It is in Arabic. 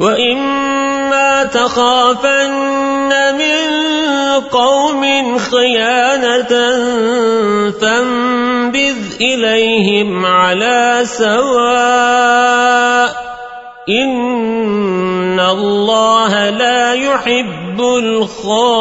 وَإِمَّا تَخَافَنَّ مِنْ قَوْمٍ خِيَانَةً فَانبِذْ إِلَيْهِمْ عَلَى سَوَاءٍ ۚ إِنَّ اللَّهَ لَا يُحِبُّ الْخَائِنِينَ